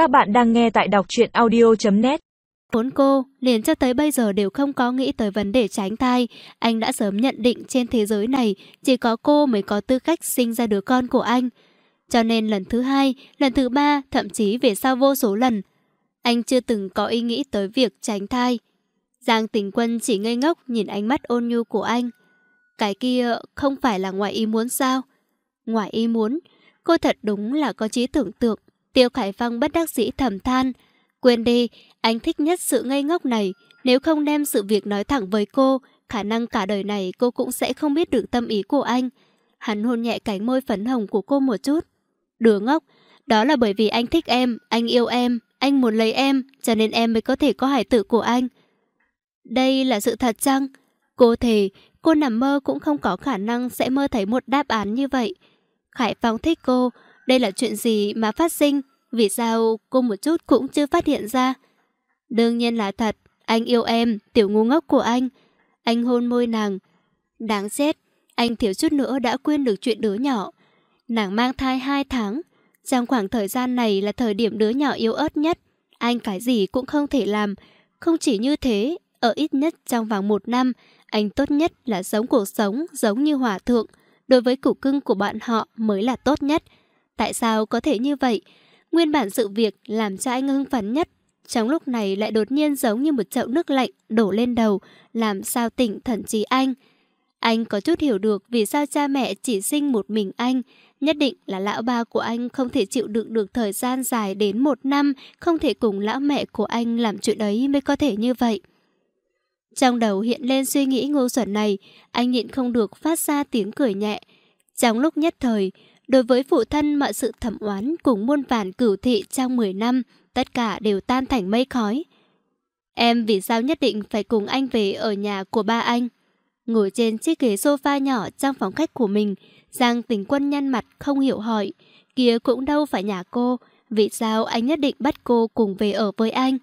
Các bạn đang nghe tại đọc truyện audio.net Vốn cô, liền cho tới bây giờ đều không có nghĩ tới vấn đề tránh thai. Anh đã sớm nhận định trên thế giới này chỉ có cô mới có tư cách sinh ra đứa con của anh. Cho nên lần thứ hai, lần thứ ba, thậm chí về sau vô số lần, anh chưa từng có ý nghĩ tới việc tránh thai. Giang tình quân chỉ ngây ngốc nhìn ánh mắt ôn nhu của anh. Cái kia không phải là ngoài ý muốn sao? Ngoài ý muốn, cô thật đúng là có trí tưởng tượng. Tiêu Khải Phong bất đắc dĩ thầm than. Quên đi, anh thích nhất sự ngây ngốc này. Nếu không đem sự việc nói thẳng với cô, khả năng cả đời này cô cũng sẽ không biết được tâm ý của anh. Hắn hôn nhẹ cánh môi phấn hồng của cô một chút. Đứa ngốc, đó là bởi vì anh thích em, anh yêu em, anh muốn lấy em, cho nên em mới có thể có hải tử của anh. Đây là sự thật chăng? Cô thề, cô nằm mơ cũng không có khả năng sẽ mơ thấy một đáp án như vậy. Khải Phong thích cô, đây là chuyện gì mà phát sinh? Vì sao cô một chút cũng chưa phát hiện ra? Đương nhiên là thật, anh yêu em, tiểu ngu ngốc của anh. Anh hôn môi nàng. Đáng chết anh thiếu chút nữa đã quên được chuyện đứa nhỏ. Nàng mang thai 2 tháng. Trong khoảng thời gian này là thời điểm đứa nhỏ yếu ớt nhất. Anh cái gì cũng không thể làm. Không chỉ như thế, ở ít nhất trong vòng một năm, anh tốt nhất là sống cuộc sống giống như hòa thượng. Đối với củ cưng của bạn họ mới là tốt nhất. Tại sao có thể như vậy? Nguyên bản sự việc làm cho anh hưng phấn nhất. Trong lúc này lại đột nhiên giống như một chậu nước lạnh đổ lên đầu, làm sao tỉnh thần trí anh. Anh có chút hiểu được vì sao cha mẹ chỉ sinh một mình anh. Nhất định là lão ba của anh không thể chịu đựng được thời gian dài đến một năm, không thể cùng lão mẹ của anh làm chuyện ấy mới có thể như vậy. Trong đầu hiện lên suy nghĩ ngu xuẩn này, anh nhịn không được phát ra tiếng cười nhẹ. Trong lúc nhất thời, đối với phụ thân mọi sự thẩm oán cùng muôn vàn cửu thị trong 10 năm, tất cả đều tan thành mây khói. Em vì sao nhất định phải cùng anh về ở nhà của ba anh? Ngồi trên chiếc ghế sofa nhỏ trong phòng khách của mình, Giang tình quân nhăn mặt không hiểu hỏi. Kia cũng đâu phải nhà cô, vì sao anh nhất định bắt cô cùng về ở với anh?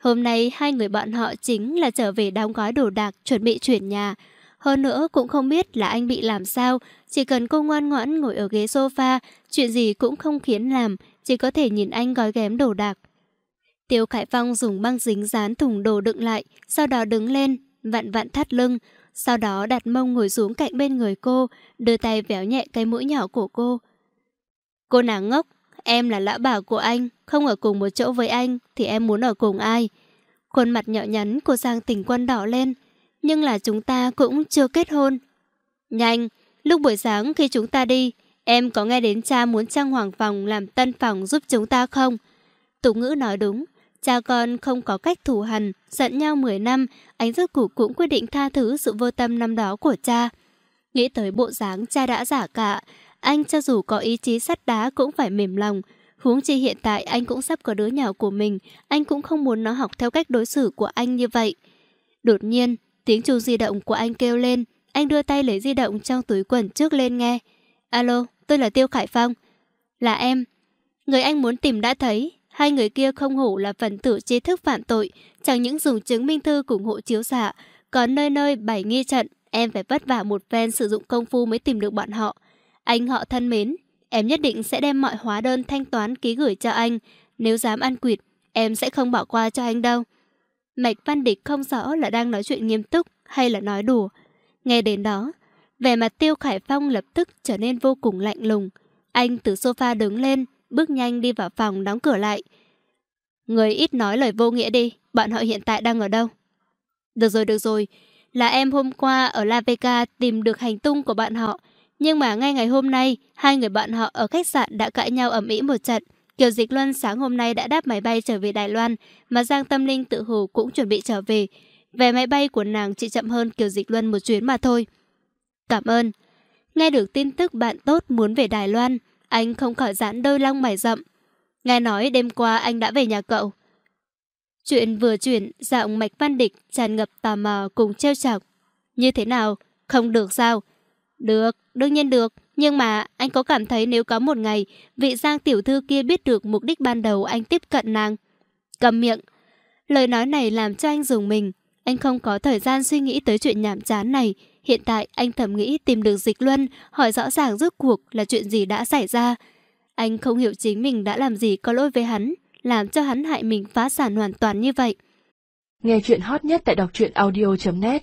Hôm nay hai người bọn họ chính là trở về đóng gói đồ đạc chuẩn bị chuyển nhà. Hơn nữa cũng không biết là anh bị làm sao, chỉ cần cô ngoan ngoãn ngồi ở ghế sofa, chuyện gì cũng không khiến làm, chỉ có thể nhìn anh gói ghém đồ đạc. Tiêu Khải Phong dùng băng dính dán thùng đồ đựng lại, sau đó đứng lên, vặn vặn thắt lưng, sau đó đặt mông ngồi xuống cạnh bên người cô, đưa tay véo nhẹ cái mũi nhỏ của cô. Cô nàng ngốc, em là lã bảo của anh, không ở cùng một chỗ với anh thì em muốn ở cùng ai? Khuôn mặt nhỏ nhắn của Giang tỉnh Quân đỏ lên, nhưng là chúng ta cũng chưa kết hôn. Nhanh, lúc buổi sáng khi chúng ta đi, em có nghe đến cha muốn trang hoàng phòng làm tân phòng giúp chúng ta không? Tục ngữ nói đúng, cha con không có cách thù hằn, giận nhau 10 năm, anh rốt cuộc cũng quyết định tha thứ sự vô tâm năm đó của cha. Nghĩ tới bộ dáng cha đã giả cả, anh cho dù có ý chí sắt đá cũng phải mềm lòng. Huống chi hiện tại anh cũng sắp có đứa nhỏ của mình, anh cũng không muốn nó học theo cách đối xử của anh như vậy. Đột nhiên, tiếng chuông di động của anh kêu lên, anh đưa tay lấy di động trong túi quần trước lên nghe. Alo, tôi là Tiêu Khải Phong. Là em. Người anh muốn tìm đã thấy, hai người kia không hổ là phần tử trí thức phạm tội, chẳng những dùng chứng minh thư cùng hộ chiếu xạ, còn nơi nơi bày nghi trận, em phải vất vả một phen sử dụng công phu mới tìm được bọn họ. Anh họ thân mến, em nhất định sẽ đem mọi hóa đơn thanh toán ký gửi cho anh. Nếu dám ăn quỵt, em sẽ không bỏ qua cho anh đâu. Mạch Văn Địch không rõ là đang nói chuyện nghiêm túc hay là nói đùa. Nghe đến đó, vẻ mặt Tiêu Khải Phong lập tức trở nên vô cùng lạnh lùng. Anh từ sofa đứng lên, bước nhanh đi vào phòng đóng cửa lại. Người ít nói lời vô nghĩa đi, bọn họ hiện tại đang ở đâu? Được rồi, được rồi. Là em hôm qua ở La Vega tìm được hành tung của bạn họ. Nhưng mà ngay ngày hôm nay, hai người bạn họ ở khách sạn đã cãi nhau ẩm ĩ một trận. Kiều Dịch Luân sáng hôm nay đã đáp máy bay trở về Đài Loan, mà Giang Tâm Linh tự hồ cũng chuẩn bị trở về. Về máy bay của nàng chỉ chậm hơn Kiều Dịch Luân một chuyến mà thôi. Cảm ơn. Nghe được tin tức bạn tốt muốn về Đài Loan, anh không khỏi giãn đôi lông mày rậm. Nghe nói đêm qua anh đã về nhà cậu. Chuyện vừa chuyển, giọng mạch văn địch tràn ngập tò mò cùng trêu chọc. Như thế nào? Không được sao? Được, đương nhiên được. Nhưng mà anh có cảm thấy nếu có một ngày vị Giang tiểu thư kia biết được mục đích ban đầu anh tiếp cận nàng? Cầm miệng. Lời nói này làm cho anh dùng mình. Anh không có thời gian suy nghĩ tới chuyện nhảm chán này. Hiện tại anh thầm nghĩ tìm được dịch luân, hỏi rõ ràng rốt cuộc là chuyện gì đã xảy ra. Anh không hiểu chính mình đã làm gì có lỗi với hắn. làm cho hắn hại mình phá sản hoàn toàn như vậy. Nghe chuyện hot nhất tại đọc truyện audio.net